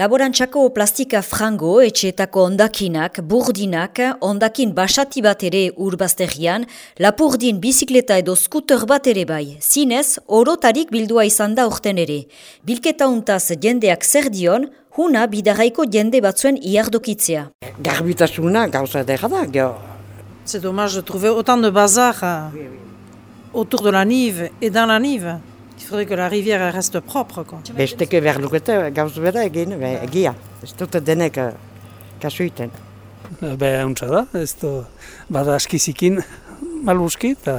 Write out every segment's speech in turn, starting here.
Laborantxako plastika frango, etxeetako ondakinak, burdinak, ondakin basati bat ere urbazterian, lapurdin bizikleta edo skuter bat ere bai. Zinez, orotarik bildua izan da urten ere. Bilketa untaz jendeak zer dion, huna bidaraiko jende batzuen iardokitzea. Garbitasuna gauza edera da, geho. C'est dommage de trouver autant de bazar euh, autour de la Nive et dans la Nive. Il faudrait que la rivière reste propre. Quoi. Besteke behar lukete gauz bera egin, be, egia. Ez dute denek uh, kasuiten. Be, untsa da, ez du, bada askizikin maluski, eta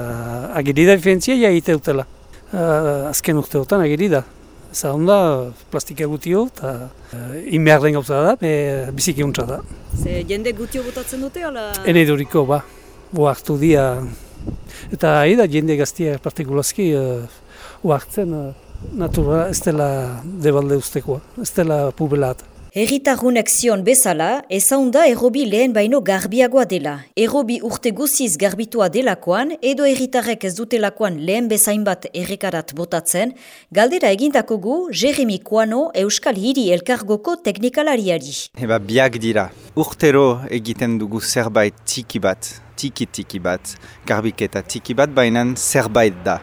agiri da diferentzia ja egite dutela. Uh, azken urteotan agiri da. Eza onda, plastika gutio, eta uh, inbehar den gauza da, be, biziki untsa da. Ze jende gutio botatzen dute, ala? Eneduriko, ba, hartu dia. Eta ahi da, jende gaztia partikulazki, uh, uartzen uh, natura ez dela debalde ustekoa, ez dela pubelata. Herritarrunek zion bezala, ezaunda errobi lehen baino garbiagoa dela. Errobi urte guziz garbitua delakoan, edo herritarrek ez dutelakoan lehen bezain bat errekarat botatzen, galdera egindako gu Jeremy Koano Euskal Hiri Elkargoko teknikalariari. Eba biak dira, urtero egiten dugu zerbait tiki bat, tiki tiki bat, garbiketa tiki bat, bainan zerbait da.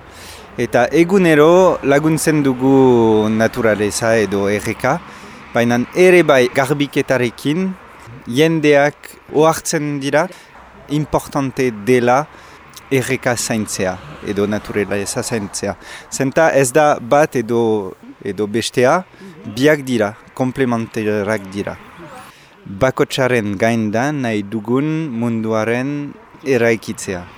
Eta egunero laguntzen dugu naturaleza edo erreka, baina ere bai garbiketarekin jendeak ohartzen dira importante dela erreka zaintzea edo naturaleza zaintzea. Zenta ez da bat edo, edo bestea biak dira, komplementerak dira. Bakotsaren gain da nahi dugun munduaren eraikitzea.